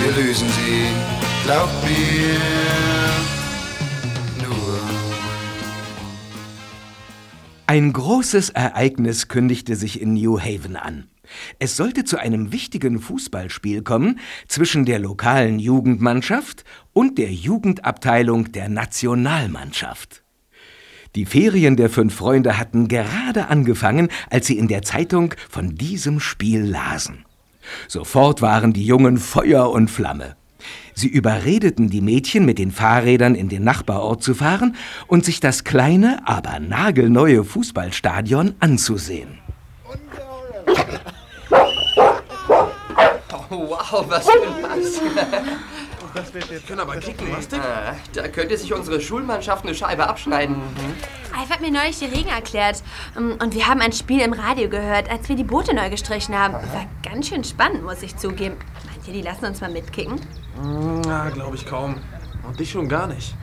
wir lösen sie, glaubt mir. Ein großes Ereignis kündigte sich in New Haven an. Es sollte zu einem wichtigen Fußballspiel kommen zwischen der lokalen Jugendmannschaft und der Jugendabteilung der Nationalmannschaft. Die Ferien der fünf Freunde hatten gerade angefangen, als sie in der Zeitung von diesem Spiel lasen. Sofort waren die Jungen Feuer und Flamme. Sie überredeten die Mädchen, mit den Fahrrädern in den Nachbarort zu fahren und sich das kleine, aber nagelneue Fußballstadion anzusehen. Oh, wow, was für ein Pass. Das wird jetzt können aber kicken, was denn? Ah, Da könnte sich unsere Schulmannschaft eine Scheibe abschneiden. Alf hat mir neulich die Regeln erklärt. Ähm, Und wir haben ein Spiel im Radio gehört, als wir die Boote neu gestrichen haben. War ganz schön spannend, muss ich zugeben. Meint ihr, die lassen uns mal mitkicken? Na, glaube ich kaum. Und dich schon gar nicht.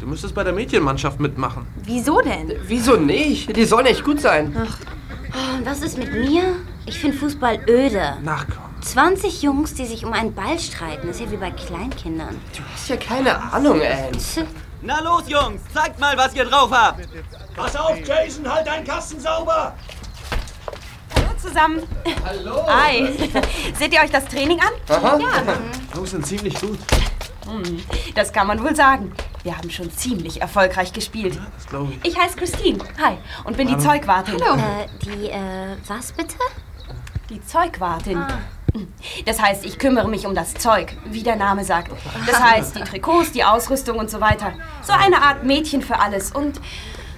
Du müsstest bei der Mädchenmannschaft mitmachen. Wieso denn? Wieso nicht? Die sollen echt gut sein. Und was ist mit mir? Ich finde Fußball öde. Na komm. 20 Jungs, die sich um einen Ball streiten, ist ja wie bei Kleinkindern. Du hast ja keine Ahnung, Anne. Na los, Jungs, zeigt mal, was ihr drauf habt. Pass auf, Jason, halt deinen Kasten sauber! Hallo zusammen. Hallo. Hi. Seht ihr euch das Training an? Aha. Jungs sind ziemlich gut. Hm, Das kann man wohl sagen. Wir haben schon ziemlich erfolgreich gespielt. Das glaube ich. Ich heiße Christine. Hi. Und bin die Zeugwartin. Hallo. äh, die, äh, was bitte? Die Zeugwartin. Das heißt, ich kümmere mich um das Zeug, wie der Name sagt. Das heißt, die Trikots, die Ausrüstung und so weiter. So eine Art Mädchen für alles und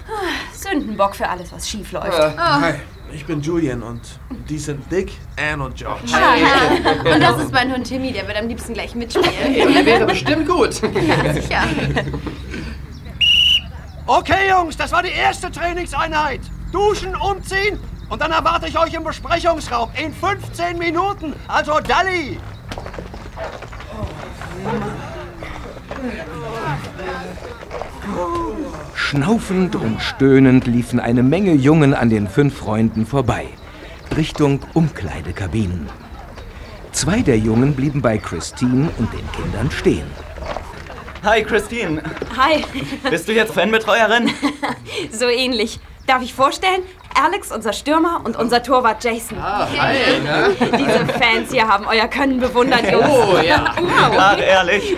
ah, Sündenbock für alles, was schief läuft. Hi, ich bin Julian und die sind Dick, Anne und George. Und das ist mein Hund Timmy, der wird am liebsten gleich mitspielen. Der wäre bestimmt gut. Sicher. Okay, Jungs, das war die erste Trainingseinheit. Duschen, umziehen und dann erwarte ich euch im Besprechungsraum in 15 Minuten. Also Dalli! Schnaufend und stöhnend liefen eine Menge Jungen an den fünf Freunden vorbei, Richtung Umkleidekabinen. Zwei der Jungen blieben bei Christine und den Kindern stehen. Hi, Christine. Hi. Bist du jetzt Fanbetreuerin? So ähnlich. Darf ich vorstellen? Alex, unser Stürmer, und unser Torwart Jason. Ah, hi. Ja. Diese Fans hier haben euer Können bewundert, Jungs. Oh, ja. Ach, ehrlich.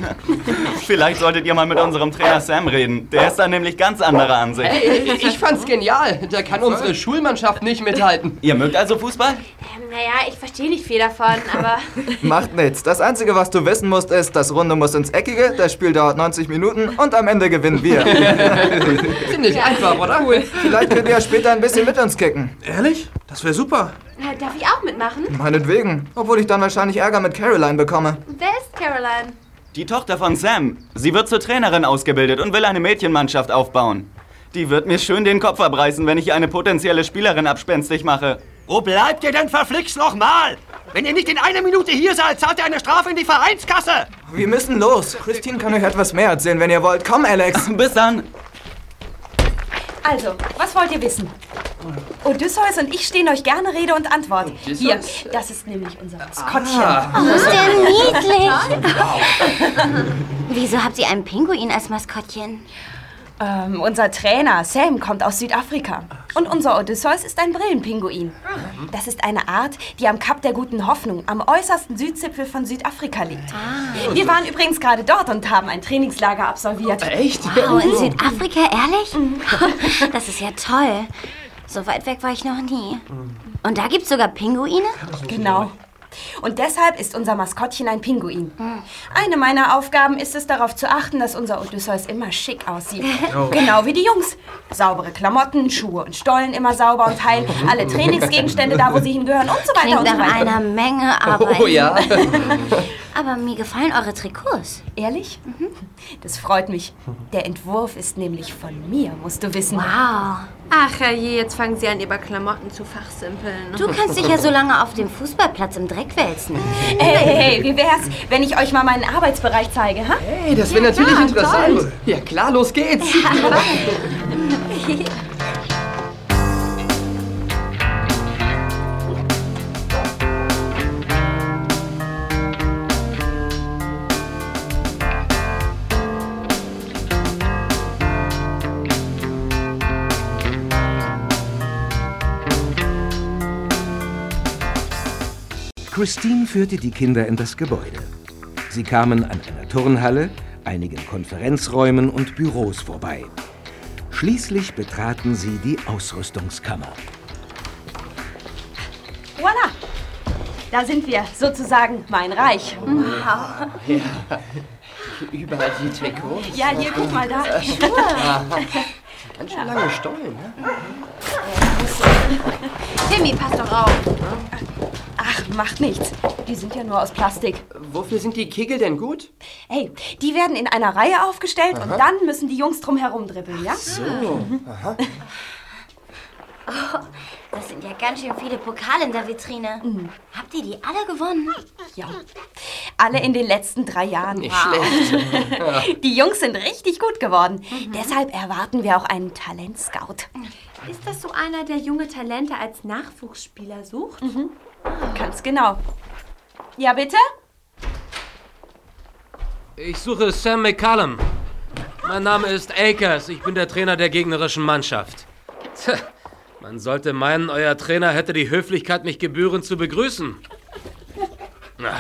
Vielleicht solltet ihr mal mit unserem Trainer Sam reden. Der ist da nämlich ganz anderer Ansicht. Hey, ich fand's genial. Da kann unsere Schulmannschaft nicht mithalten. Ihr mögt also Fußball? Ähm, naja, ich verstehe nicht viel davon, aber Macht nichts. Das Einzige, was du wissen musst, ist, das Runde muss ins Eckige, das Spiel dauert 90 Minuten und am Ende gewinnen wir. Ziemlich einfach, oder? Vielleicht könnt ihr ja später ein bisschen mit uns kicken. Ehrlich? Das wäre super. äh, darf ich auch mitmachen? Meinetwegen. Obwohl ich dann wahrscheinlich Ärger mit Caroline bekomme. Wer ist Caroline? Die Tochter von Sam. Sie wird zur Trainerin ausgebildet und will eine Mädchenmannschaft aufbauen. Die wird mir schön den Kopf abreißen, wenn ich ihr eine potenzielle Spielerin abspenstig mache. Wo bleibt ihr denn verflixt nochmal? Wenn ihr nicht in einer Minute hier seid, zahlt ihr eine Strafe in die Vereinskasse. Wir müssen los. Christine kann euch etwas mehr erzählen, wenn ihr wollt. Komm, Alex. Bis dann. Also, was wollt ihr wissen? Odysseus und ich stehen euch gerne Rede und Antwort. Hier, Odysseus? das ist nämlich unser Maskottchen. Oh, ist der niedlich. Wieso habt ihr einen Pinguin als Maskottchen? Ähm, unser Trainer Sam kommt aus Südafrika. Und unser Odysseus ist ein Brillenpinguin. Das ist eine Art, die am Kap der Guten Hoffnung, am äußersten Südzipfel von Südafrika liegt. Wir waren übrigens gerade dort und haben ein Trainingslager absolviert. Echt? Wow, in Südafrika, ehrlich? Das ist ja toll. So weit weg war ich noch nie. Und da gibt's sogar Pinguine? Genau. Und deshalb ist unser Maskottchen ein Pinguin. Eine meiner Aufgaben ist es, darauf zu achten, dass unser Odysseus immer schick aussieht. Oh. Genau wie die Jungs. Saubere Klamotten, Schuhe und Stollen immer sauber und heil, alle Trainingsgegenstände da, wo sie hingehören und so weiter Klingt und so nach weiter. einer Menge Arbeit. Oh ja. Aber mir gefallen eure Trikots. Ehrlich? Das freut mich. Der Entwurf ist nämlich von mir, musst du wissen. Wow. Ach herrje, jetzt fangen sie an, über Klamotten zu fachsimpeln. Du kannst dich ja so lange auf dem Fußballplatz im Dreck wälzen. Hey, hey, hey, wie wär's, wenn ich euch mal meinen Arbeitsbereich zeige, ha? Hey, das wäre natürlich interessant. Ja klar, los geht's. Christine führte die Kinder in das Gebäude. Sie kamen an einer Turnhalle, einigen Konferenzräumen und Büros vorbei. Schließlich betraten sie die Ausrüstungskammer. Voila! Da sind wir, sozusagen mein Reich. Überall die Trikots. Ja, hier, guck mal da. Ganz schön lange Stollen, ne? Timmy, pass doch auf. Ach, macht nichts. Die sind ja nur aus Plastik. Wofür sind die Kegel denn gut? Hey, die werden in einer Reihe aufgestellt und dann müssen die Jungs drum herum dribbeln, ja? So. Aha. Das sind ja ganz schön viele Pokale in der Vitrine. Habt ihr die alle gewonnen? Ja. Alle in den letzten drei Jahren. Nicht schlecht. Die Jungs sind richtig gut geworden. Deshalb erwarten wir auch einen Talentscout. Ist das so einer, der junge Talente als Nachwuchsspieler sucht? Ganz genau. Ja, bitte? Ich suche Sam McCallum. Mein Name ist Akers. Ich bin der Trainer der gegnerischen Mannschaft. Tja, man sollte meinen, euer Trainer hätte die Höflichkeit, mich gebührend zu begrüßen. Na,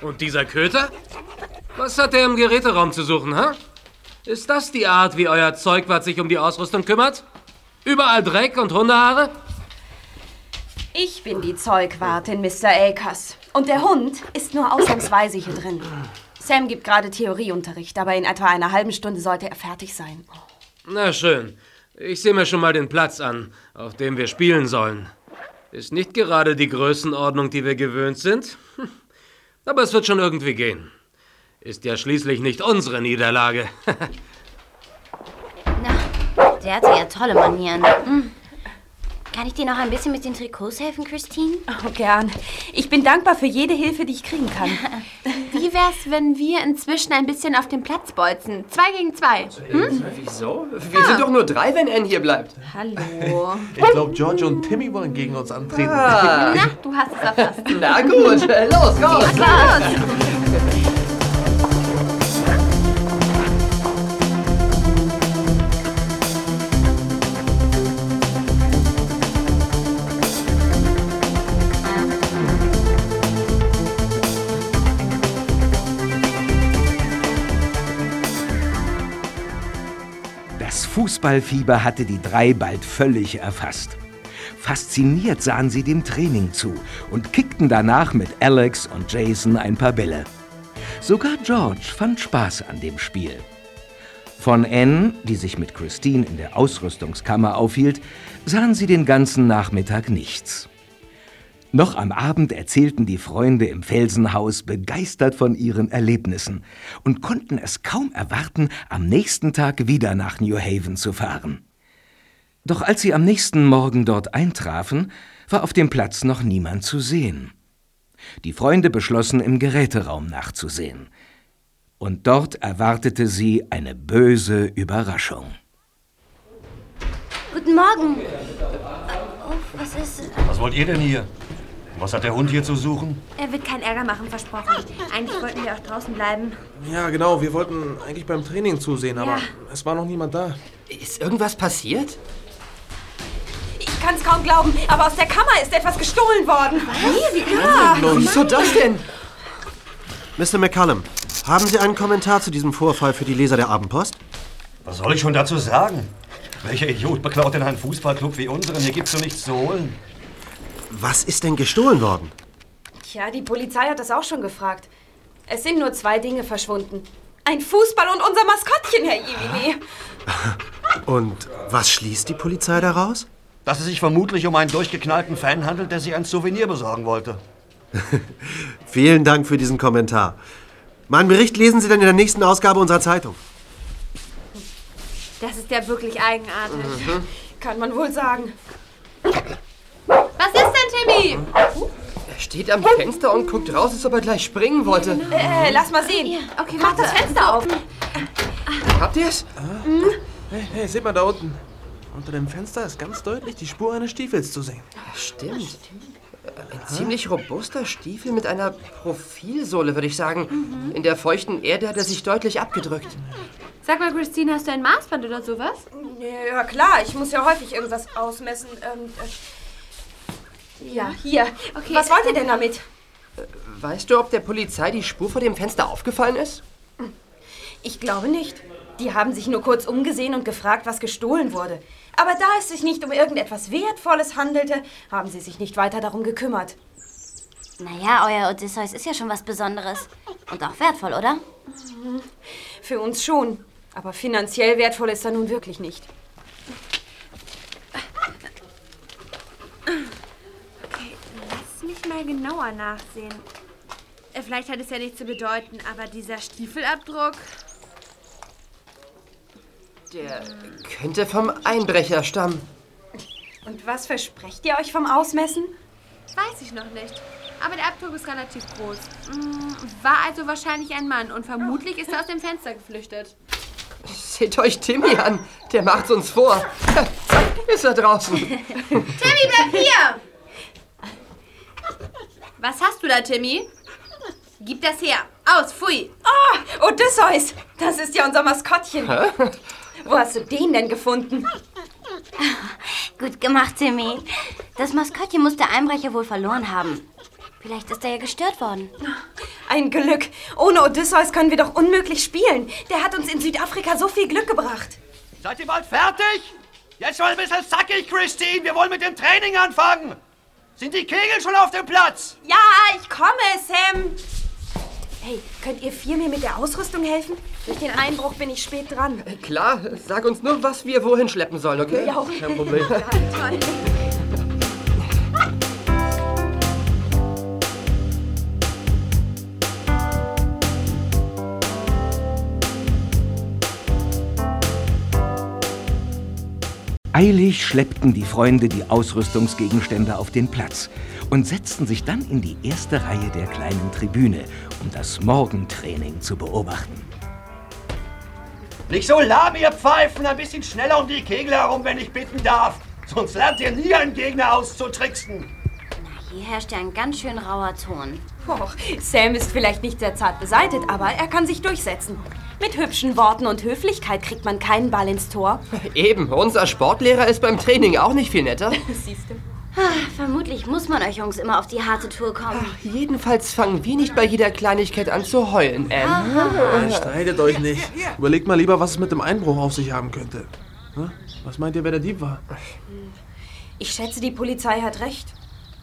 und dieser Köter? Was hat er im Geräteraum zu suchen, hä? Ist das die Art, wie euer Zeugwart sich um die Ausrüstung kümmert? Überall Dreck und Hundehaare? Ich bin die Zeugwartin, Mr. Akers. Und der Hund ist nur ausnahmsweise hier drin. Sam gibt gerade Theorieunterricht, aber in etwa einer halben Stunde sollte er fertig sein. Na schön. Ich sehe mir schon mal den Platz an, auf dem wir spielen sollen. Ist nicht gerade die Größenordnung, die wir gewöhnt sind. Aber es wird schon irgendwie gehen. Ist ja schließlich nicht unsere Niederlage. Der hatte ja tolle Manieren. Hm. Kann ich dir noch ein bisschen mit den Trikots helfen, Christine? Oh, gern. Ich bin dankbar für jede Hilfe, die ich kriegen kann. Wie wär's, wenn wir inzwischen ein bisschen auf dem Platz bolzen? Zwei gegen zwei. Hm? Wieso? Wir sind doch nur drei, wenn Ann hier bleibt. Hallo. Ich glaube, George und Timmy wollen gegen uns antreten. Ah. Na, du hast es erfasst. Na gut, los, los. Los! Fußballfieber hatte die drei bald völlig erfasst. Fasziniert sahen sie dem Training zu und kickten danach mit Alex und Jason ein paar Bälle. Sogar George fand Spaß an dem Spiel. Von Anne, die sich mit Christine in der Ausrüstungskammer aufhielt, sahen sie den ganzen Nachmittag nichts. Noch am Abend erzählten die Freunde im Felsenhaus begeistert von ihren Erlebnissen und konnten es kaum erwarten, am nächsten Tag wieder nach New Haven zu fahren. Doch als sie am nächsten Morgen dort eintrafen, war auf dem Platz noch niemand zu sehen. Die Freunde beschlossen, im Geräteraum nachzusehen. Und dort erwartete sie eine böse Überraschung. Guten Morgen. Oh, was ist... Was wollt ihr denn hier? Was hat der Hund hier zu suchen? Er wird keinen Ärger machen, versprochen. Eigentlich wollten wir auch draußen bleiben. Ja, genau. Wir wollten eigentlich beim Training zusehen, aber Ja. es war noch niemand da. Ist irgendwas passiert? Ich kann es kaum glauben, aber aus der Kammer ist etwas gestohlen worden. Was? Wie? Ja. Wieso das denn? Mr. McCallum, haben Sie einen Kommentar zu diesem Vorfall für die Leser der Abendpost? Was soll ich schon dazu sagen? Welcher Idiot beklaut denn einen Fußballclub wie unseren? Hier gibt's so nichts zu holen. Was ist denn gestohlen worden? Tja, die Polizei hat das auch schon gefragt. Es sind nur zwei Dinge verschwunden. Ein Fußball und unser Maskottchen, Herr Iwini. Und was schließt die Polizei daraus? Dass es sich vermutlich um einen durchgeknallten Fan handelt, der sich ein Souvenir besorgen wollte. Vielen Dank für diesen Kommentar. Meinen Bericht lesen Sie dann in der nächsten Ausgabe unserer Zeitung. Das ist ja wirklich eigenartig. Kann man wohl sagen. Was ist denn, Timmy? Er steht am Fenster und guckt raus, als ob er gleich springen wollte. Äh, lass mal sehen. Okay, Mach das Fenster auf. Habt ihr's? Hey, hey, seht mal da unten. Unter dem Fenster ist ganz deutlich die Spur eines Stiefels zu sehen. Stimmt. Ein ziemlich robuster Stiefel mit einer Profilsohle, würde ich sagen. In der feuchten Erde hat er sich deutlich abgedrückt. Sag mal, Christine, hast du ein Maßband oder sowas? Ja, klar. Ich muss ja häufig irgendwas ausmessen. Ähm, äh, ja, hier. Okay, Was wollt ihr denn damit? Weißt du, ob der Polizei die Spur vor dem Fenster aufgefallen ist? Ich glaube nicht. Die haben sich nur kurz umgesehen und gefragt, was gestohlen wurde. Aber da es sich nicht um irgendetwas Wertvolles handelte, haben sie sich nicht weiter darum gekümmert. Naja, euer Odysseus ist ja schon was Besonderes. Und auch wertvoll, oder? Für uns schon. Aber finanziell wertvoll ist er nun wirklich nicht. Okay, lass mich mal genauer nachsehen. Äh, Vielleicht hat es ja nichts zu bedeuten, aber dieser Stiefelabdruck. Der könnte vom Einbrecher stammen. Und was versprecht ihr euch vom Ausmessen? Weiß ich noch nicht. Aber der Abdruck ist relativ groß. Mm, War also wahrscheinlich ein Mann und vermutlich ist er aus dem Fenster geflüchtet. Seht euch Timmy an. Der macht's uns vor. Zack, ist er draußen. Timmy, bleib hier! Was hast du da, Timmy? Gib das her. Aus, pfui. Oh, Odysseus! Das ist ja unser Maskottchen. Wo hast du den denn gefunden? Gut gemacht, Timmy. Das Maskottchen muss der Einbrecher wohl verloren haben. Vielleicht ist er ja gestört worden. Ein Glück. Ohne Odysseus können wir doch unmöglich spielen. Der hat uns in Südafrika so viel Glück gebracht. Seid ihr bald fertig? Jetzt mal ein bisschen zackig, Christine. Wir wollen mit dem Training anfangen. Sind die Kegel schon auf dem Platz? Ja, ich komme, Sam. Hey, könnt ihr vier mir mit der Ausrüstung helfen? Durch den Einbruch bin ich spät dran. Klar, sag uns nur, was wir wohin schleppen sollen, okay? Ja, Kein Problem. toll. Eilig schleppten die Freunde die Ausrüstungsgegenstände auf den Platz und setzten sich dann in die erste Reihe der kleinen Tribüne, um das Morgentraining zu beobachten. Nicht so lahm, ihr Pfeifen. Ein bisschen schneller um die Kegel herum, wenn ich bitten darf. Sonst lernt ihr nie einen Gegner auszutricksen. Hier herrscht ja ein ganz schön rauer Ton. Och, Sam ist vielleicht nicht sehr zart beseitet, aber er kann sich durchsetzen. Mit hübschen Worten und Höflichkeit kriegt man keinen Ball ins Tor. Eben, unser Sportlehrer ist beim Training auch nicht viel netter. Siehst du? Ah, vermutlich muss man euch Jungs immer auf die harte Tour kommen. Jedenfalls fangen wir nicht bei jeder Kleinigkeit an zu heulen, Anne. Streitet euch nicht. Überlegt mal lieber, was es mit dem Einbruch auf sich haben könnte. Was meint ihr, wer der Dieb war? Ich schätze, die Polizei hat recht.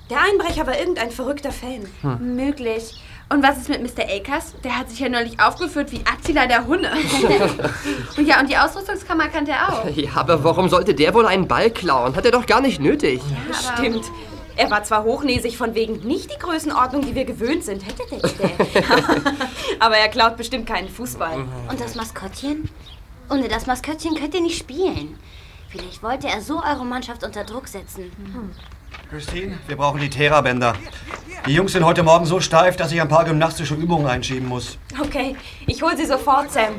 Der Einbrecher war irgendein verrückter Fan. Möglich. Und was ist mit Mr. Akers? Der hat sich ja neulich aufgeführt wie Attila der Hunde. und ja, und die Ausrüstungskammer kannte er auch. Ja, aber warum sollte der wohl einen Ball klauen? Hat er doch gar nicht nötig. Stimmt. Er war zwar hochnäsig von wegen nicht die Größenordnung, die wir gewöhnt sind, hätte der. aber er klaut bestimmt keinen Fußball. Und das Maskottchen? Ohne das Maskottchen könnt ihr nicht spielen. Vielleicht wollte er so eure Mannschaft unter Druck setzen. Christine, wir brauchen die Therabänder. Die Jungs sind heute Morgen so steif, dass ich ein paar gymnastische Übungen einschieben muss. Okay, ich hol sie sofort, Sam.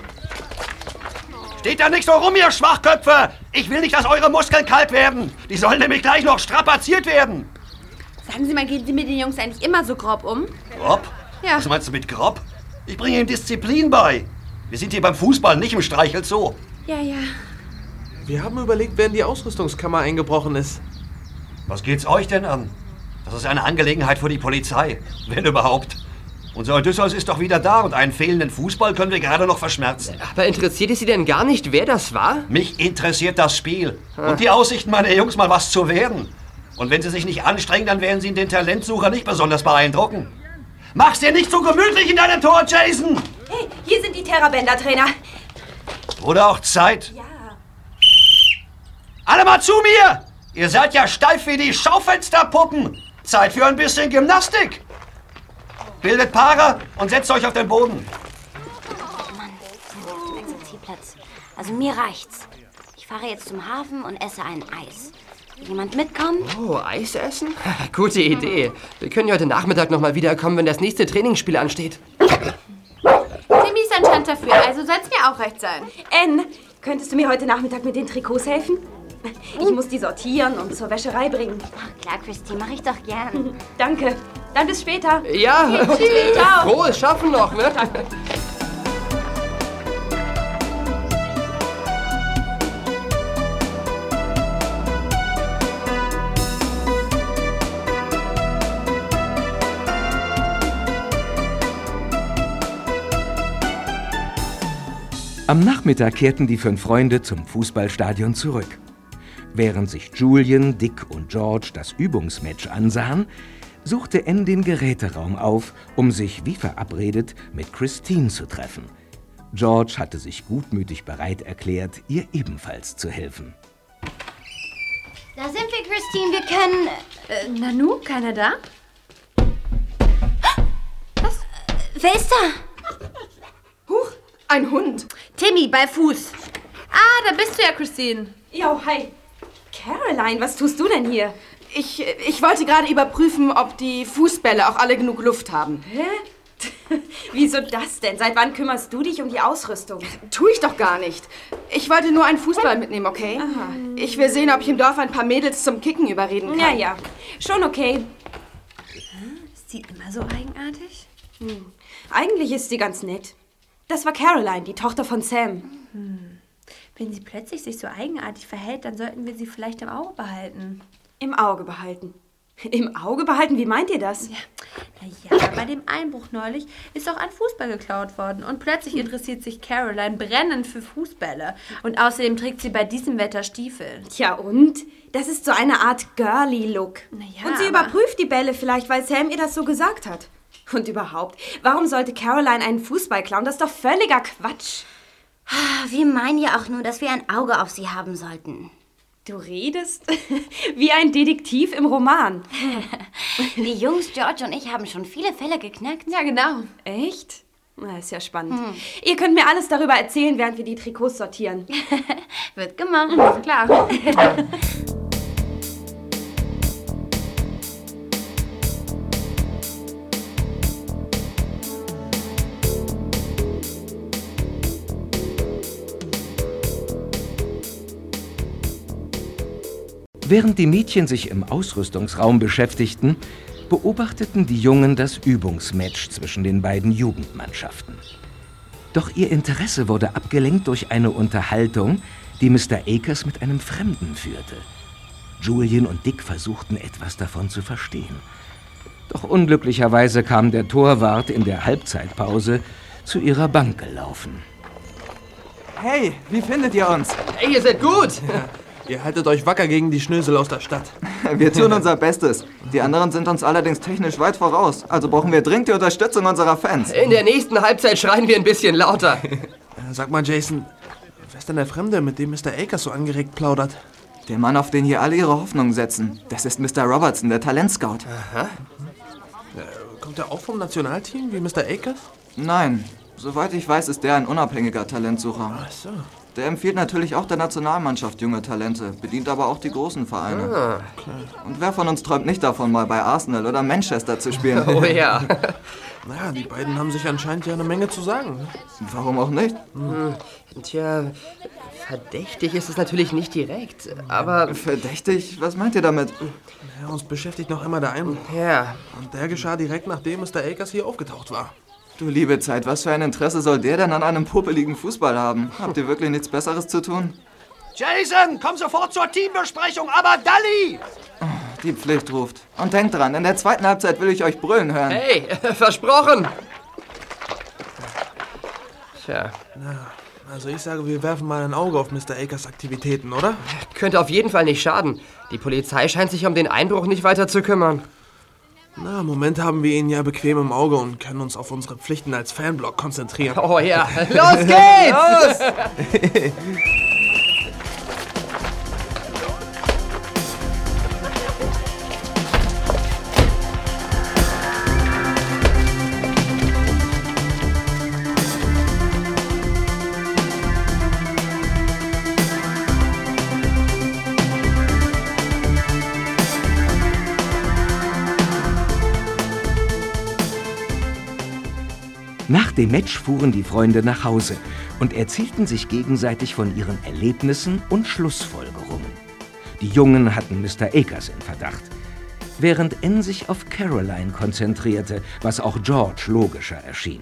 Steht da nicht so rum, ihr Schwachköpfe. Ich will nicht, dass eure Muskeln kalt werden. Die sollen nämlich gleich noch strapaziert werden. Sagen Sie mal, gehen Sie mit den Jungs eigentlich immer so grob um? Grob? Ja. Was meinst du mit grob? Ich bringe ihm Disziplin bei. Wir sind hier beim Fußball, nicht im Streichelzoo. Ja, ja. Wir haben überlegt, wer in die Ausrüstungskammer eingebrochen ist. Was geht's euch denn an? Das ist eine Angelegenheit für die Polizei, wenn überhaupt. Unser Odysseus ist doch wieder da und einen fehlenden Fußball können wir gerade noch verschmerzen. Aber interessiert es Sie denn gar nicht, wer das war? Mich interessiert das Spiel und die Aussichten meiner Jungs mal was zu werden. Und wenn sie sich nicht anstrengen, dann werden sie den Talentsucher nicht besonders beeindrucken. Mach's dir nicht so gemütlich in deinem Tor, Jason! Hey, hier sind die Terrabänder-Trainer. Oder auch Zeit. Ja. Alle mal zu mir! Ihr seid ja steif wie die Schaufensterpuppen. Zeit für ein bisschen Gymnastik. Bildet Paare und setzt euch auf den Boden. Zielplatz. Also mir reicht's. Ich fahre jetzt zum Hafen und esse ein Eis. Will Jemand mitkommen? Oh, Eis essen? Gute Idee. Wir können ja heute Nachmittag noch mal wiederkommen, wenn das nächste Trainingsspiel ansteht. Timmy ist anscheinend dafür, also soll es mir auch recht sein. Ann, könntest du mir heute Nachmittag mit den Trikots helfen? Ich muss die sortieren und zur Wäscherei bringen. Ach klar, Christy, mache ich doch gern. Danke. Dann bis später. Ja, Tschüss. Ciao. frohes Schaffen noch, ne? Am Nachmittag kehrten die fünf Freunde zum Fußballstadion zurück. Während sich Julian, Dick und George das Übungsmatch ansahen, suchte Anne den Geräteraum auf, um sich wie verabredet mit Christine zu treffen. George hatte sich gutmütig bereit erklärt, ihr ebenfalls zu helfen. Da sind wir, Christine. Wir können. Äh, Nanu, keiner da? Wer ist da? Huch, ein Hund. Timmy, bei Fuß. Ah, da bist du ja, Christine. Jo, hi. Caroline, was tust du denn hier? Ich, ich wollte gerade überprüfen, ob die Fußbälle auch alle genug Luft haben. Hä? Wieso das denn? Seit wann kümmerst du dich um die Ausrüstung? Tu ich doch gar nicht. Ich wollte nur einen Fußball mitnehmen, okay? Aha. Ich will sehen, ob ich im Dorf ein paar Mädels zum Kicken überreden kann. Ja, ja. Schon okay. Ist sie immer so eigenartig? Hm. Eigentlich ist sie ganz nett. Das war Caroline, die Tochter von Sam. Hm. Wenn sie plötzlich sich so eigenartig verhält, dann sollten wir sie vielleicht im Auge behalten. Im Auge behalten. Im Auge behalten? Wie meint ihr das? Ja. Naja, bei dem Einbruch neulich ist auch ein Fußball geklaut worden. Und plötzlich interessiert sich Caroline brennend für Fußbälle. Und außerdem trägt sie bei diesem Wetter Stiefel. Tja, und? Das ist so eine Art Girly-Look. Naja, und sie überprüft die Bälle vielleicht, weil Sam ihr das so gesagt hat. Und überhaupt, warum sollte Caroline einen Fußball klauen? Das ist doch völliger Quatsch. Wir meinen ja auch nur, dass wir ein Auge auf sie haben sollten. Du redest wie ein Detektiv im Roman. Die Jungs, George und ich haben schon viele Fälle geknackt. Ja, genau. Echt? Na, ist ja spannend. Ihr könnt mir alles darüber erzählen, während wir die Trikots sortieren. Wird gemacht. Mhm, klar. Während die Mädchen sich im Ausrüstungsraum beschäftigten, beobachteten die Jungen das Übungsmatch zwischen den beiden Jugendmannschaften. Doch ihr Interesse wurde abgelenkt durch eine Unterhaltung, die Mr. Akers mit einem Fremden führte. Julian und Dick versuchten etwas davon zu verstehen. Doch unglücklicherweise kam der Torwart in der Halbzeitpause zu ihrer Bank gelaufen. Hey, wie findet ihr uns? Hey, ihr seid gut! Ihr haltet euch wacker gegen die Schnösel aus der Stadt. Wir tun unser Bestes. Die anderen sind uns allerdings technisch weit voraus. Also brauchen wir dringend die Unterstützung unserer Fans. In der nächsten Halbzeit schreien wir ein bisschen lauter. Äh, Sag mal, Jason, wer ist denn der Fremde, mit dem Mr. Akers so angeregt plaudert? Der Mann, auf den hier alle ihre Hoffnungen setzen. Das ist Mr. Robertson, der Talentscout. Aha. Kommt er auch vom Nationalteam wie Mr. Akers? Nein, soweit ich weiß, ist der ein unabhängiger Talentsucher. Ach so. Der empfiehlt natürlich auch der Nationalmannschaft junge Talente, bedient aber auch die großen Vereine. Ah. Und wer von uns träumt nicht davon, mal bei Arsenal oder Manchester zu spielen? Oh ja. Naja, die beiden haben sich anscheinend ja eine Menge zu sagen. ne? Warum auch nicht? Hm, tja, verdächtig ist es natürlich nicht direkt, aber... Verdächtig? Was meint ihr damit? Ja, uns beschäftigt noch einmal der Einbruch. Ja. Und der geschah direkt nachdem Mr. Akers hier aufgetaucht war. Du liebe Zeit, was für ein Interesse soll der denn an einem popeligen Fußball haben? Habt ihr wirklich nichts Besseres zu tun? Jason, komm sofort zur Teambesprechung, aber Dalli! Die Pflicht ruft. Und denkt dran, in der zweiten Halbzeit will ich euch brüllen hören. Hey, versprochen! Tja, Na, also ich sage, wir werfen mal ein Auge auf Mr. Akers Aktivitäten, oder? könnte auf jeden Fall nicht schaden. Die Polizei scheint sich um den Einbruch nicht weiter zu kümmern. Na, im Moment haben wir ihn ja bequem im Auge und können uns auf unsere Pflichten als Fanblock konzentrieren. Oh ja, los geht's! Los! dem Match fuhren die Freunde nach Hause und erzählten sich gegenseitig von ihren Erlebnissen und Schlussfolgerungen. Die Jungen hatten Mr. Akers in Verdacht, während Anne sich auf Caroline konzentrierte, was auch George logischer erschien.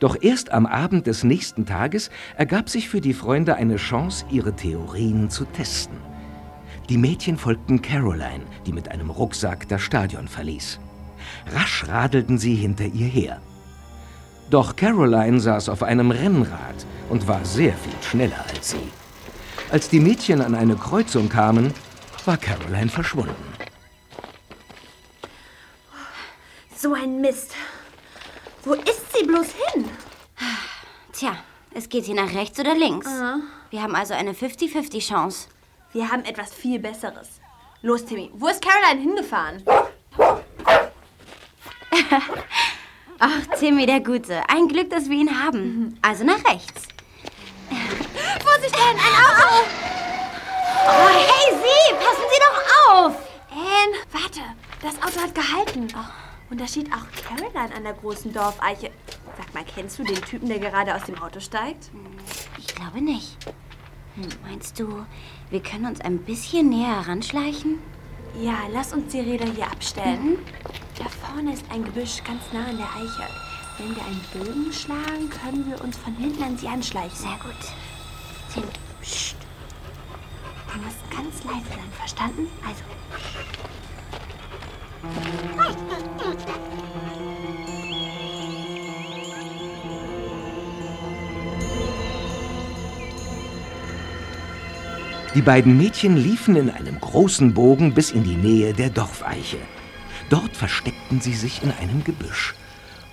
Doch erst am Abend des nächsten Tages ergab sich für die Freunde eine Chance, ihre Theorien zu testen. Die Mädchen folgten Caroline, die mit einem Rucksack das Stadion verließ. Rasch radelten sie hinter ihr her. Doch Caroline saß auf einem Rennrad und war sehr viel schneller als sie. Als die Mädchen an eine Kreuzung kamen, war Caroline verschwunden. So ein Mist. Wo ist sie bloß hin? Tja, es geht hier nach rechts oder links. Aha. Wir haben also eine 50-50 Chance. Wir haben etwas viel Besseres. Los, Timmy, wo ist Caroline hingefahren? Ach, Timmy, der Gute. Ein Glück, dass wir ihn haben. Also nach rechts. Vorsicht, Anne, ein Auto! Oh, hey, Sie, passen Sie doch auf! Anne, warte, das Auto hat gehalten. Und da steht auch Caroline an der großen Dorfeiche. Sag mal, kennst du den Typen, der gerade aus dem Auto steigt? Ich glaube nicht. Hm, Meinst du, wir können uns ein bisschen näher heranschleichen? Ja, lass uns die Räder hier abstellen. Da vorne ist ein Gebüsch ganz nah an der Eiche. Wenn wir einen Bogen schlagen, können wir uns von hinten an sie anschleichen. Sehr gut. Tim, psst. Du musst ganz leise sein, verstanden? Also. Die beiden Mädchen liefen in einem großen Bogen bis in die Nähe der Dorfeiche. Dort versteckten sie sich in einem Gebüsch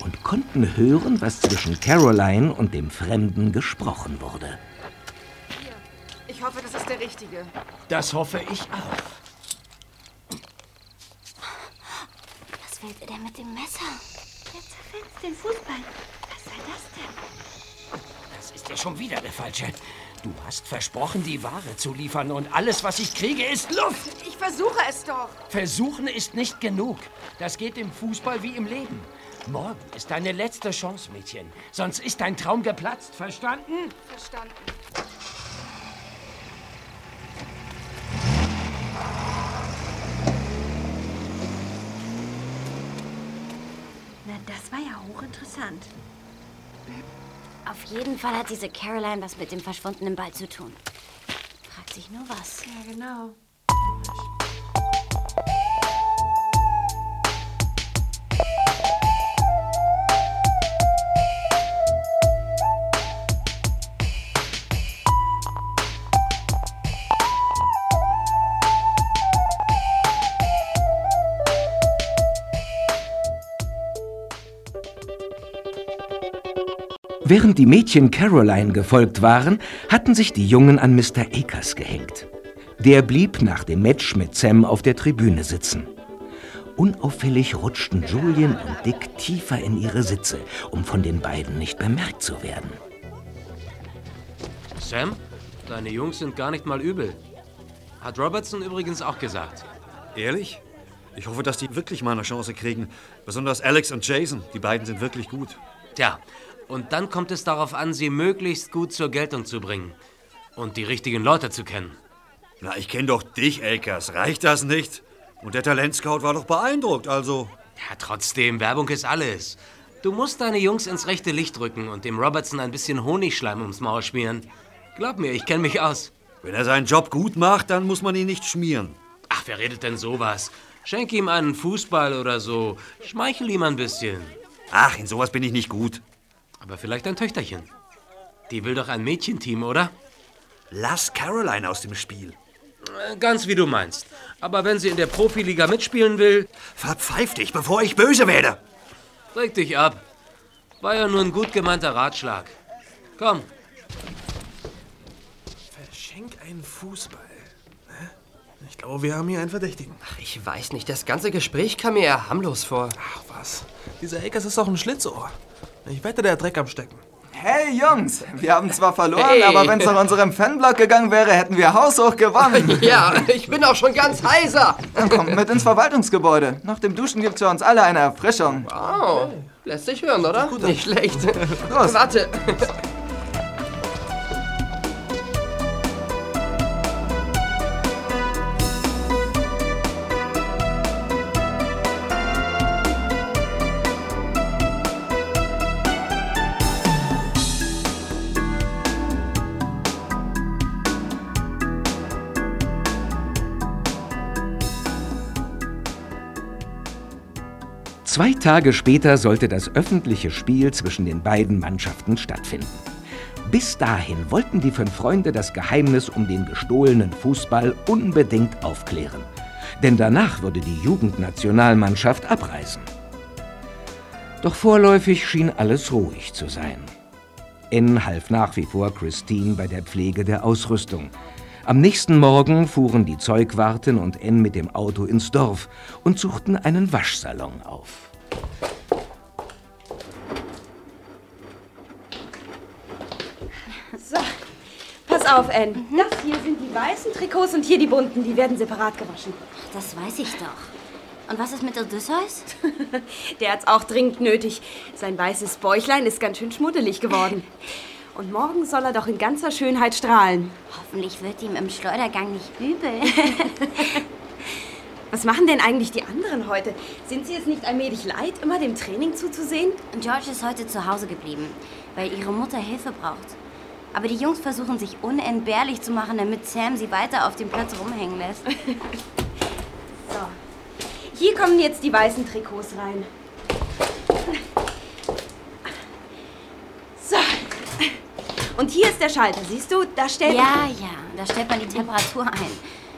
und konnten hören, was zwischen Caroline und dem Fremden gesprochen wurde. Ich hoffe, das ist der richtige. Das hoffe ich auch. Was will der mit dem Messer? Der zerfetzt den Fußball. Was soll das denn? Das ist ja schon wieder der Falsche. Du hast versprochen, die Ware zu liefern und alles, was ich kriege, ist Luft. Ich versuche es doch. Versuchen ist nicht genug. Das geht im Fußball wie im Leben. Morgen ist deine letzte Chance, Mädchen. Sonst ist dein Traum geplatzt. Verstanden? Verstanden. Na, das war ja hochinteressant. Auf jeden Fall hat diese Caroline was mit dem verschwundenen Ball zu tun. Fragt sich nur was. Ja, genau. Während die Mädchen Caroline gefolgt waren, hatten sich die Jungen an Mr. Akers gehängt. Der blieb nach dem Match mit Sam auf der Tribüne sitzen. Unauffällig rutschten Julian und Dick tiefer in ihre Sitze, um von den beiden nicht bemerkt zu werden. Sam, deine Jungs sind gar nicht mal übel. Hat Robertson übrigens auch gesagt. Ehrlich? Ich hoffe, dass die wirklich mal eine Chance kriegen. Besonders Alex und Jason. Die beiden sind wirklich gut. Tja, und dann kommt es darauf an, sie möglichst gut zur Geltung zu bringen. Und die richtigen Leute zu kennen. Na, ich kenne doch dich, Akers. Reicht das nicht? Und der Talentscout war doch beeindruckt, also. Ja, trotzdem, Werbung ist alles. Du musst deine Jungs ins rechte Licht rücken und dem Robertson ein bisschen Honigschleim ums Maul schmieren. Glaub mir, ich kenne mich aus. Wenn er seinen Job gut macht, dann muss man ihn nicht schmieren. Ach, wer redet denn sowas? Schenk ihm einen Fußball oder so. Schmeichel ihm ein bisschen. Ach, in sowas bin ich nicht gut. Aber vielleicht ein Töchterchen. Die will doch ein Mädchenteam, oder? Lass Caroline aus dem Spiel. Äh, Ganz wie du meinst. Aber wenn sie in der Profiliga mitspielen will. Verpfeif dich, bevor ich böse werde. Reg dich ab. War ja nur ein gut gemeinter Ratschlag. Komm. Verschenk einen Fußball. Ich glaube, wir haben hier einen Verdächtigen. Ach, ich weiß nicht, das ganze Gespräch kam mir eher harmlos vor. Ach was, dieser Akers ist doch ein Schlitzohr. Ich wette, der hat Dreck am Stecken. Hey Jungs, wir haben zwar verloren, Hey. aber wenn es nach unserem Fanblock gegangen wäre, hätten wir haushoch gewonnen. Ja, ich bin auch schon ganz heiser. Dann kommt mit ins Verwaltungsgebäude. Nach dem Duschen gibt's für uns alle eine Erfrischung. Wow, lässt sich hören, oder? Nicht schlecht. Los. Warte. Zwei Tage später sollte das öffentliche Spiel zwischen den beiden Mannschaften stattfinden. Bis dahin wollten die fünf Freunde das Geheimnis um den gestohlenen Fußball unbedingt aufklären. Denn danach würde die Jugendnationalmannschaft abreisen. Doch vorläufig schien alles ruhig zu sein. N half nach wie vor Christine bei der Pflege der Ausrüstung. Am nächsten Morgen fuhren die Zeugwartin und N mit dem Auto ins Dorf und suchten einen Waschsalon auf. So, pass auf, Ann. Das hier sind die weißen Trikots und hier die bunten. Die werden separat gewaschen. Das weiß ich doch. Und was ist mit Odysseus? Der hat's auch dringend nötig. Sein weißes Bäuchlein ist ganz schön schmuddelig geworden. Und morgen soll er doch in ganzer Schönheit strahlen. Hoffentlich wird ihm im Schleudergang nicht übel. Was machen denn eigentlich die anderen heute? Sind sie es nicht allmählich leid, immer dem Training zuzusehen? George ist heute zu Hause geblieben, weil ihre Mutter Hilfe braucht. Aber die Jungs versuchen sich unentbehrlich zu machen, damit Sam sie weiter auf dem Platz rumhängen lässt. So. Hier kommen jetzt die weißen Trikots rein. So. Und hier ist der Schalter, siehst du? Da stellt Ja, ja, da stellt man die Temperatur ein.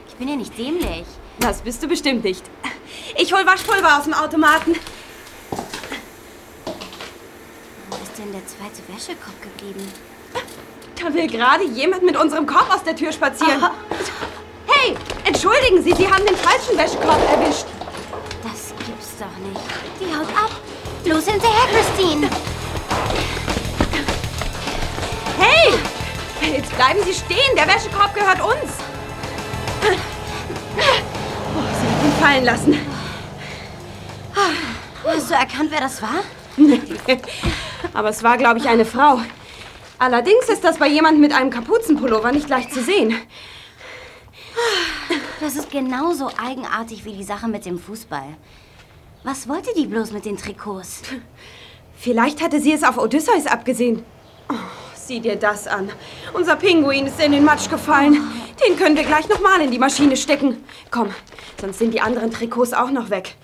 Ich bin ja nicht dämlich. Das bist du bestimmt nicht. Ich hol Waschpulver aus dem Automaten. Wo ist denn der zweite Wäschekorb geblieben? Da will gerade jemand mit unserem Korb aus der Tür spazieren. Hey, entschuldigen Sie, Sie haben den falschen Wäschekorb erwischt. Das gibt's doch nicht. Die haut ab. Los hinterher, Christine. Jetzt bleiben Sie stehen. Der Wäschekorb gehört uns. Oh, Sie hat ihn fallen lassen. Hast du erkannt, wer das war? Aber es war, glaube ich, eine Frau. Allerdings ist das bei jemandem mit einem Kapuzenpullover nicht leicht zu sehen. Das ist genauso eigenartig wie die Sache mit dem Fußball. Was wollte die bloß mit den Trikots? Vielleicht hatte sie es auf Odysseus abgesehen. Oh, sieh dir das an. Unser Pinguin ist in den Matsch gefallen. Den können wir gleich noch mal in die Maschine stecken. Komm, sonst sind die anderen Trikots auch noch weg.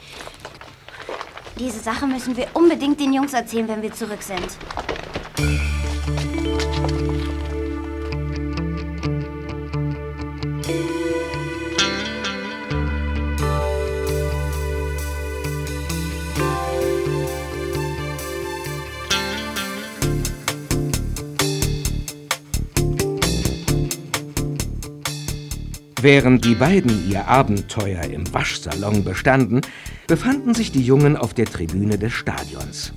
Diese Sache müssen wir unbedingt den Jungs erzählen, wenn wir zurück sind. Während die beiden ihr Abenteuer im Waschsalon bestanden, befanden sich die Jungen auf der Tribüne des Stadions.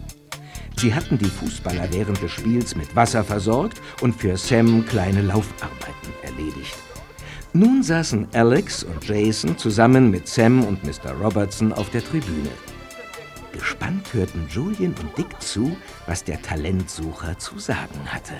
Sie hatten die Fußballer während des Spiels mit Wasser versorgt und für Sam kleine Laufarbeiten erledigt. Nun saßen Alex und Jason zusammen mit Sam und Mr. Robertson auf der Tribüne. Gespannt hörten Julian und Dick zu, was der Talentsucher zu sagen hatte.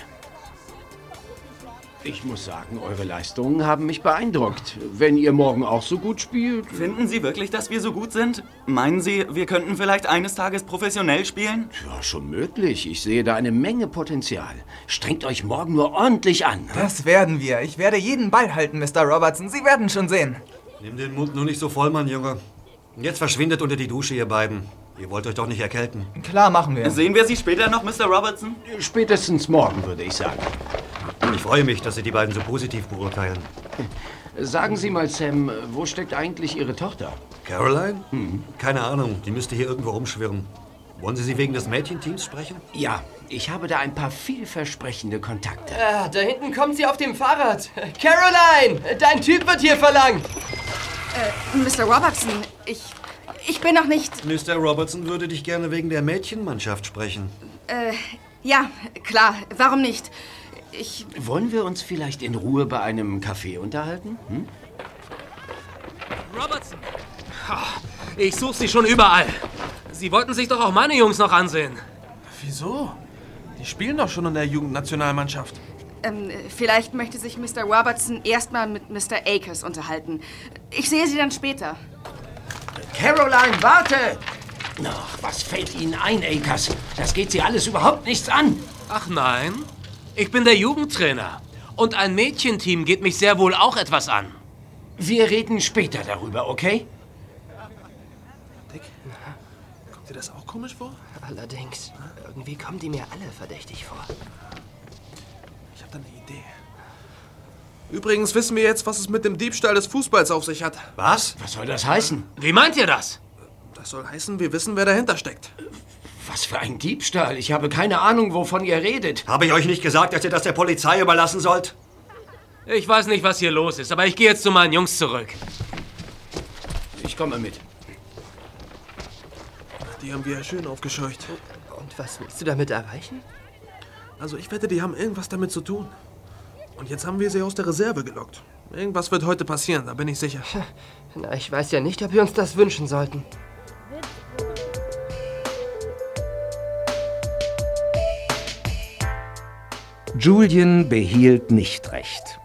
Ich muss sagen, eure Leistungen haben mich beeindruckt. Wenn ihr morgen auch so gut spielt. Finden Sie wirklich, dass wir so gut sind? Meinen Sie, wir könnten vielleicht eines Tages professionell spielen? Ja, schon möglich. Ich sehe da eine Menge Potenzial. Strengt euch morgen nur ordentlich an. Das werden wir. Ich werde jeden Ball halten, Mr. Robertson. Sie werden schon sehen. Nimm den Mund nur nicht so voll, Mann, Junge. Und jetzt verschwindet unter die Dusche, ihr beiden. Ihr wollt euch doch nicht erkälten. Klar, machen wir. Sehen wir Sie später noch, Mr. Robertson? Spätestens morgen, würde ich sagen. Ich freue mich, dass Sie die beiden so positiv beurteilen. Sagen Sie mal, Sam, wo steckt eigentlich Ihre Tochter? Caroline? Keine Ahnung, die müsste hier irgendwo rumschwirren. Wollen Sie sie wegen des Mädchenteams sprechen? Ja, ich habe da ein paar vielversprechende Kontakte. Ah, da hinten kommt sie auf dem Fahrrad. Caroline, dein Typ wird hier verlangt. Äh, Mr. Robertson, ich. Ich bin noch nicht. Mr. Robertson würde dich gerne wegen der Mädchenmannschaft sprechen. Äh, ja, klar, warum nicht? Ich. Wollen wir uns vielleicht in Ruhe bei einem Café unterhalten? Hm? Robertson! Ich suche Sie schon überall. Sie wollten sich doch auch meine Jungs noch ansehen. Wieso? Die spielen doch schon in der Jugendnationalmannschaft. Ähm, vielleicht möchte sich Mr. Robertson erstmal mit Mr. Akers unterhalten. Ich sehe Sie dann später. Caroline, warte! Ach, was fällt Ihnen ein, Akers? Das geht Sie alles überhaupt nichts an. Ach nein, ich bin der Jugendtrainer. Und ein Mädchenteam geht mich sehr wohl auch etwas an. Wir reden später darüber, okay? Kommt dir das auch komisch vor? Allerdings, irgendwie kommen die mir alle verdächtig vor. Ich habe da eine Idee. Übrigens wissen wir jetzt, was es mit dem Diebstahl des Fußballs auf sich hat. Was? Was soll das heißen? Wie meint ihr das? Das soll heißen, wir wissen, wer dahinter steckt. Was für ein Diebstahl? Ich habe keine Ahnung, wovon ihr redet. Habe ich euch nicht gesagt, dass ihr das der Polizei überlassen sollt? Ich weiß nicht, was hier los ist, aber ich gehe jetzt zu meinen Jungs zurück. Ich komme mit. Die haben wir ja schön aufgescheucht. Und was willst du damit erreichen? Also ich wette, die haben irgendwas damit zu tun. Und jetzt haben wir sie aus der Reserve gelockt. Irgendwas wird heute passieren, da bin ich sicher. Na, ich weiß ja nicht, ob wir uns das wünschen sollten. Julian behielt nicht recht.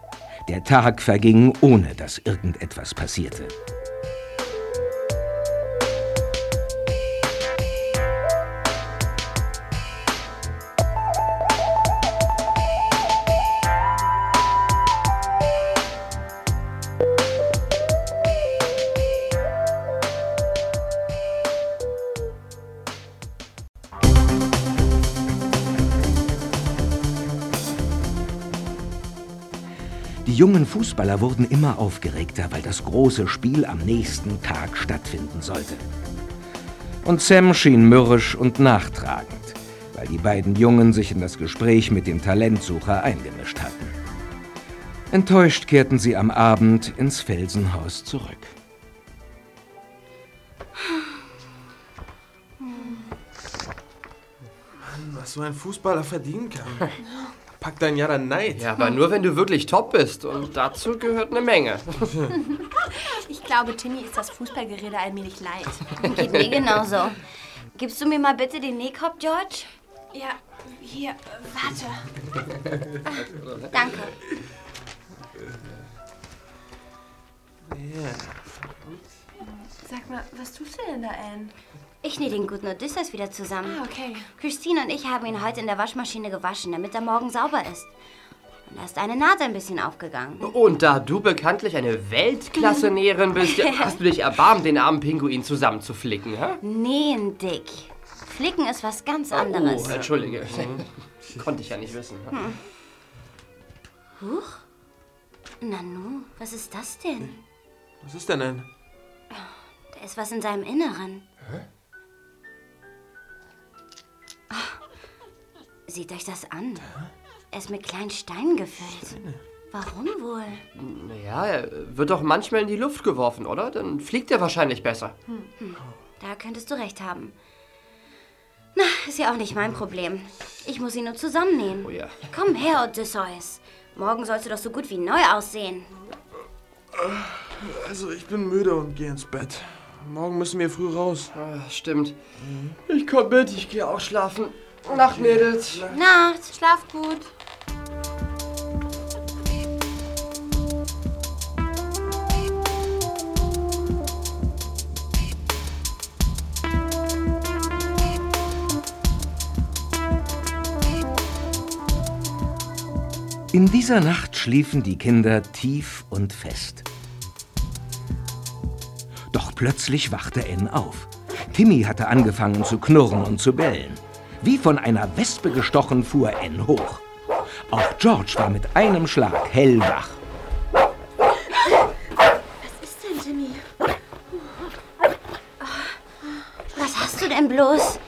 Der Tag verging, ohne dass irgendetwas passierte. Jungen Fußballer wurden immer aufgeregter, weil das große Spiel am nächsten Tag stattfinden sollte. Und Sam schien mürrisch und nachtragend, weil die beiden Jungen sich in das Gespräch mit dem Talentsucher eingemischt hatten. Enttäuscht kehrten sie am Abend ins Felsenhaus zurück. Mann, was so ein Fußballer verdienen kann. Packt dein ja der Neid. Ja, aber nur wenn du wirklich top bist. Und dazu gehört eine Menge. Ich glaube, Timmy ist das Fußballgerede allmählich leid. Geht mir genauso. Gibst du mir mal bitte den Nähkorb, George? Ja, hier, äh, warte. Danke. Sag mal, was tust du denn da, Anne? Ich nähe den guten Odysseus wieder zusammen. Ah, okay. Christine und ich haben ihn heute in der Waschmaschine gewaschen, damit er morgen sauber ist. Und da ist eine Naht ein bisschen aufgegangen. Und da du bekanntlich eine Weltklasse-Näherin bist, hast du dich erbarmt, den armen Pinguin zusammenzuflicken, hä? Nähen, Dick. Flicken ist was ganz anderes. Oh, entschuldige. Konnte ich ja nicht wissen. Hm. Huch. Nanu, was ist das denn? Was ist denn denn? Da ist was in seinem Inneren. Ah, Seht euch das an. Er ist mit kleinen Steinen gefüllt. Warum wohl? Naja, er wird doch manchmal in die Luft geworfen, oder? Dann fliegt er wahrscheinlich besser. Hm, Da könntest du recht haben. Na, ist ja auch nicht mein Problem. Ich muss ihn nur zusammennähen. Oh ja. Komm her, Odysseus. Morgen sollst du doch so gut wie neu aussehen. Also, ich bin müde und gehe ins Bett. Morgen müssen wir früh raus. Ah, stimmt. Ich komm mit, ich gehe auch schlafen. Nacht, Mädels. Nacht, schlaf gut. In dieser Nacht schliefen die Kinder tief und fest. Plötzlich wachte Ann auf. Timmy hatte angefangen zu knurren und zu bellen. Wie von einer Wespe gestochen fuhr Ann hoch. Auch George war mit einem Schlag hellwach. Was ist denn, Timmy? Was hast du denn bloß?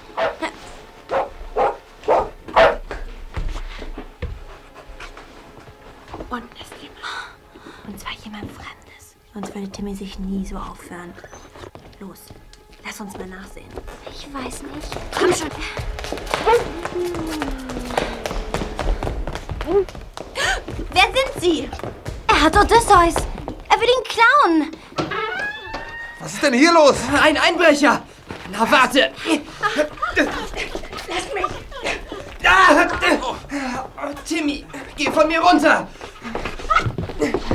Und das Und zwar jemand Fremdes. Sonst würde Timmy sich nie so aufhören. Los, lass uns mal nachsehen. Ich weiß nicht. Komm schon. Wer sind Sie? Er hat Odysseus. Er will ihn klauen. Was ist denn hier los? Ein Einbrecher! Na, warte! Lass mich. Ah, oh, Timmy, geh von mir runter!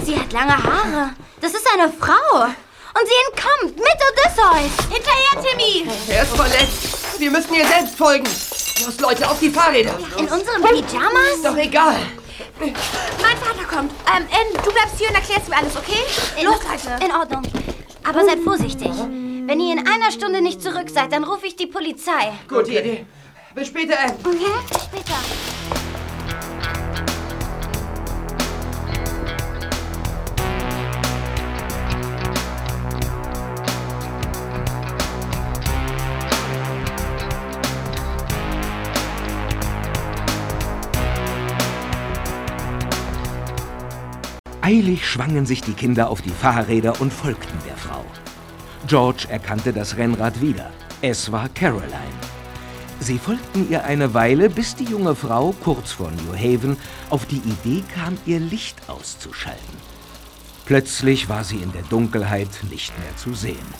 Sie hat lange Haare. Das ist eine Frau. Und sie entkommt Odysseus. Hinterher, Timmy! Er ist verletzt. Wir müssen ihr selbst folgen. Los, Leute, auf die Fahrräder. In unseren Pyjamas? Ist doch egal. Mein Vater kommt. Ähm, Ann, du bleibst hier und erklärst mir alles, okay? In, Los, Leute. In Ordnung. Aber seid vorsichtig. Wenn ihr in einer Stunde nicht zurück seid, dann rufe ich die Polizei. Gute Idee. Bis später, Ann. Okay, bis später. Eilig schwangen sich die Kinder auf die Fahrräder und folgten der Frau. George erkannte das Rennrad wieder. Es war Caroline. Sie folgten ihr eine Weile, bis die junge Frau kurz vor New Haven auf die Idee kam, ihr Licht auszuschalten. Plötzlich war sie in der Dunkelheit nicht mehr zu sehen.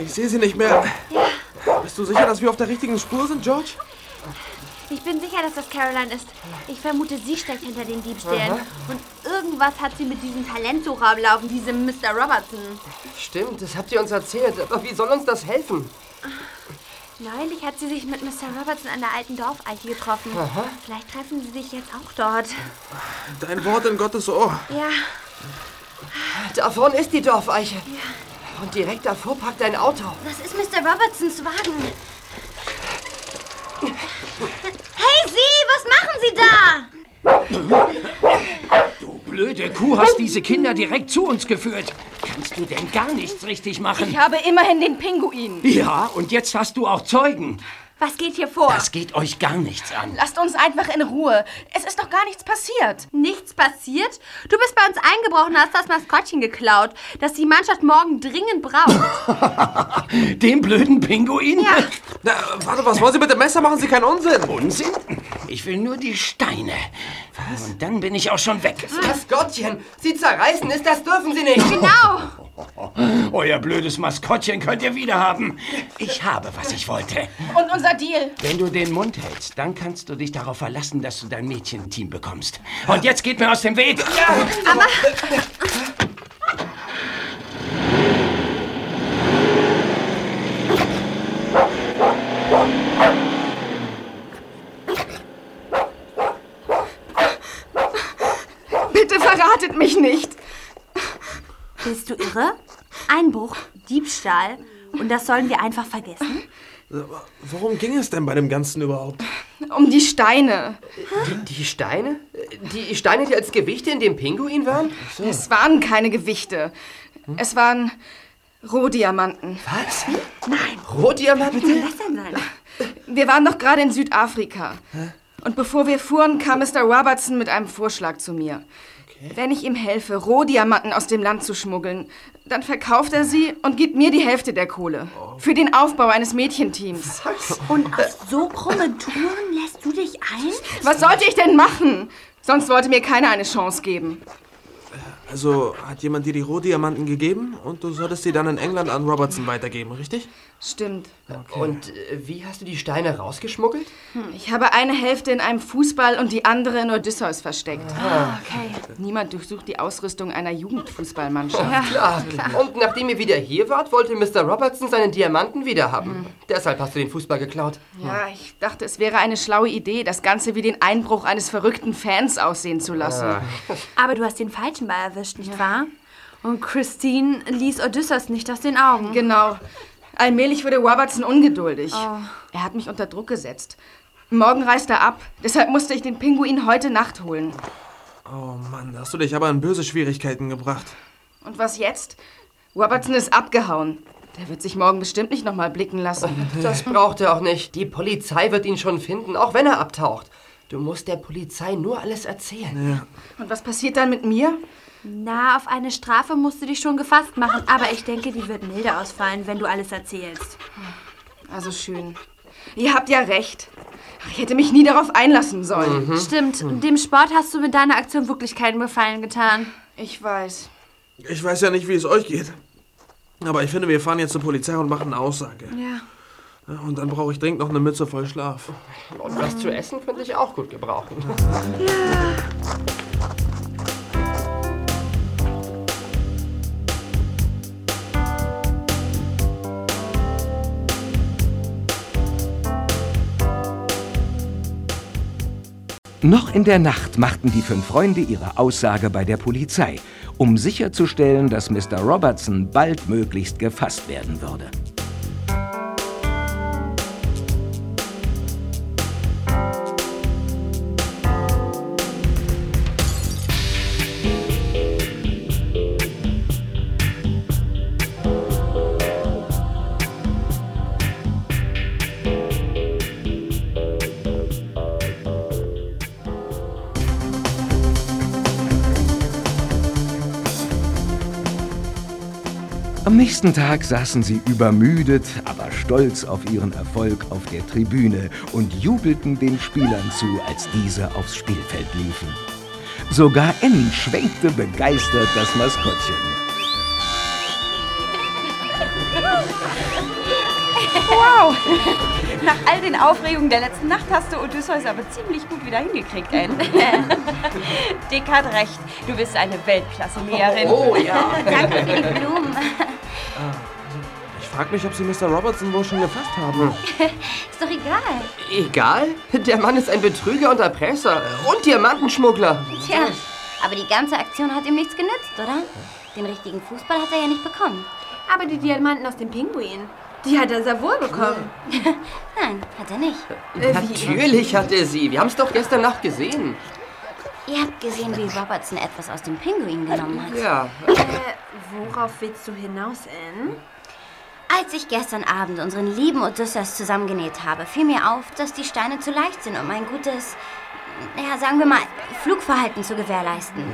Ich sehe sie nicht mehr. Bist du sicher, dass wir auf der richtigen Spur sind, George? Ich bin sicher, dass das Caroline ist. Ich vermute, sie steckt hinter den Diebstählen. Aha. Und irgendwas hat sie mit diesem Talentsucher am Laufen, diesem Mr. Robertson. Stimmt, das habt ihr uns erzählt. Aber wie soll uns das helfen? Neulich hat sie sich mit Mr. Robertson an der alten Dorfeiche getroffen. Aha. Vielleicht treffen sie sich jetzt auch dort. Dein Wort in Gottes Ohr. Ja, Da vorne ist die Dorfeiche. Und direkt davor parkt ein Auto. Das ist Mr. Robertsons Wagen. Hey, Sie, was machen Sie da? Du blöde Kuh hast diese Kinder direkt zu uns geführt. Kannst du denn gar nichts richtig machen? Ich habe immerhin den Pinguin. ja, und jetzt hast du auch Zeugen. was geht hier vor? Das geht euch gar nichts an. Lasst uns einfach in Ruhe. Es ist doch gar nichts passiert. Nichts passiert? Du bist bei uns eingebrochen und hast das Maskottchen geklaut, das die Mannschaft morgen dringend braucht. Den blöden Pinguin? Ja. Na, warte, was wollen Sie mit dem Messer? Machen Sie keinen Unsinn. Unsinn? Ich will nur die Steine. Was? Und dann bin ich auch schon weg. Maskottchen, sie zerreißen ist, das dürfen sie nicht. Genau. Euer blödes Maskottchen könnt ihr wieder haben. Ich habe, was ich wollte. Und unser Deal. Wenn du den Mund hältst, dann kannst du dich darauf verlassen, dass du dein Mädchenteam bekommst. Und jetzt geht mir aus dem Weg. Aber Bitte verratet mich nicht. bist du irre? Einbruch, Diebstahl und das sollen wir einfach vergessen? Worum ging es denn bei dem Ganzen überhaupt? Um die Steine. Die, die Steine? Die Steine, die als Gewichte in dem Pinguin waren? Es waren keine Gewichte. Es waren Rohdiamanten. Was? Nein. Rohdiamanten? Was soll das denn sein? Wir waren doch gerade in Südafrika. Und bevor wir fuhren, kam Mr. Robertson mit einem Vorschlag zu mir. Wenn ich ihm helfe, Rohdiamanten aus dem Land zu schmuggeln, dann verkauft er sie und gibt mir die Hälfte der Kohle. Für den Aufbau eines Mädchenteams. Und auf so krumme Touren lässt du dich ein? Was sollte ich denn machen? Sonst wollte mir keiner eine Chance geben. Also hat jemand dir die Rohdiamanten gegeben und du solltest sie dann in England an Robertson weitergeben, richtig? Stimmt. Und äh, wie hast du die Steine rausgeschmuggelt? Hm, Ich habe eine Hälfte in einem Fußball und die andere in Odysseus versteckt. Ah, okay. Niemand durchsucht die Ausrüstung einer Jugendfußballmannschaft. Klar. Und nachdem ihr wieder hier wart, wollte Mr. Robertson seinen Diamanten wiederhaben. Deshalb hast du den Fußball geklaut. Ja, ich dachte, es wäre eine schlaue Idee, das Ganze wie den Einbruch eines verrückten Fans aussehen zu lassen. Ah. Aber du hast den falschen Ball erwischt, nicht wahr? Und Christine ließ Odysseus nicht aus den Augen. Genau. Allmählich wurde Robertson ungeduldig. Oh. Er hat mich unter Druck gesetzt. Morgen reist er ab. Deshalb musste ich den Pinguin heute Nacht holen. Oh Mann, da hast du dich aber in böse Schwierigkeiten gebracht. Und was jetzt? Robertson ist abgehauen. Der wird sich morgen bestimmt nicht nochmal blicken lassen. Das braucht er auch nicht. Die Polizei wird ihn schon finden, auch wenn er abtaucht. Du musst der Polizei nur alles erzählen. Und was passiert dann mit mir? Na, auf eine Strafe musst du dich schon gefasst machen. Aber ich denke, die wird milde ausfallen, wenn du alles erzählst. Also schön. Ihr habt ja recht. Ich hätte mich nie darauf einlassen sollen. Mhm. Stimmt, dem Sport hast du mit deiner Aktion wirklich keinen Gefallen getan. Ich weiß. Ich weiß ja nicht, wie es euch geht. Aber ich finde, wir fahren jetzt zur Polizei und machen eine Aussage. Ja. Ja, Und dann brauche ich dringend noch eine Mütze voll Schlaf. Und was zu essen könnte ich auch gut gebrauchen. Noch in der Nacht machten die fünf Freunde ihre Aussage bei der Polizei, um sicherzustellen, dass Mr. Robertson baldmöglichst gefasst werden würde. Am nächsten Tag saßen sie übermüdet, aber stolz auf ihren Erfolg auf der Tribüne und jubelten den Spielern zu, als diese aufs Spielfeld liefen. Sogar Annie schwenkte begeistert das Maskottchen. Wow! Nach all den Aufregungen der letzten Nacht hast du Odysseus aber ziemlich gut wieder hingekriegt, Anne. Dick hat recht. Du bist eine Weltklasse-Näherin. Oh, ja. Danke für die Blumen. Ich frage mich, ob sie Mr. Robertson wohl schon gefasst haben. Ist doch egal. Egal? Der Mann ist ein Betrüger und Erpresser und Diamantenschmuggler. Tja, aber die ganze Aktion hat ihm nichts genützt, oder? Den richtigen Fußball hat er ja nicht bekommen. Aber die Diamanten aus dem Pinguin, die hat er sehr wohl bekommen. Nein, hat er nicht. Natürlich hat er sie. Wir haben es doch gestern Nacht gesehen. Ihr habt gesehen, wie Robertson etwas aus dem Pinguin genommen hat. Ja. Äh, worauf willst du hinaus, Anne? Als ich gestern Abend unseren lieben Odysseus zusammengenäht habe, fiel mir auf, dass die Steine zu leicht sind, um ein gutes, naja, sagen wir mal, Flugverhalten zu gewährleisten.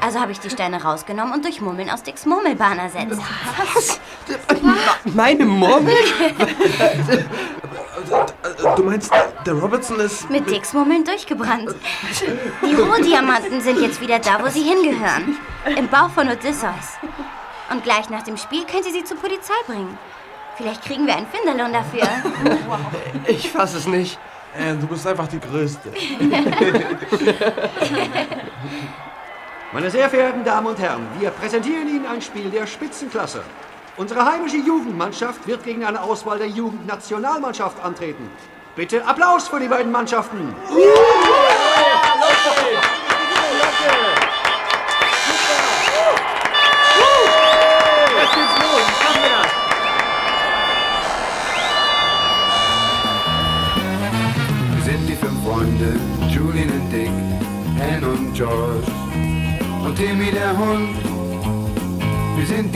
Also habe ich die Steine rausgenommen und durch Murmeln aus Dicks Murmelbahn ersetzt. Was? Meine Murmel? Du meinst, der Robertson ist... Mit Dicks Murmeln durchgebrannt. Die Rohdiamanten sind jetzt wieder da, wo sie hingehören. Im Bauch von Odysseus. Und gleich nach dem Spiel könnt ihr sie zur Polizei bringen. Vielleicht kriegen wir einen Finderlohn dafür. Ich fass es nicht. Anne, du bist einfach die Größte. Meine sehr verehrten Damen und Herren, wir präsentieren Ihnen ein Spiel der Spitzenklasse. Unsere heimische Jugendmannschaft wird gegen eine Auswahl der Jugendnationalmannschaft antreten. Bitte Applaus für die beiden Mannschaften. Wir sind die fünf Freunde, Julian und Dick, Anne und George und Timmy der Hund.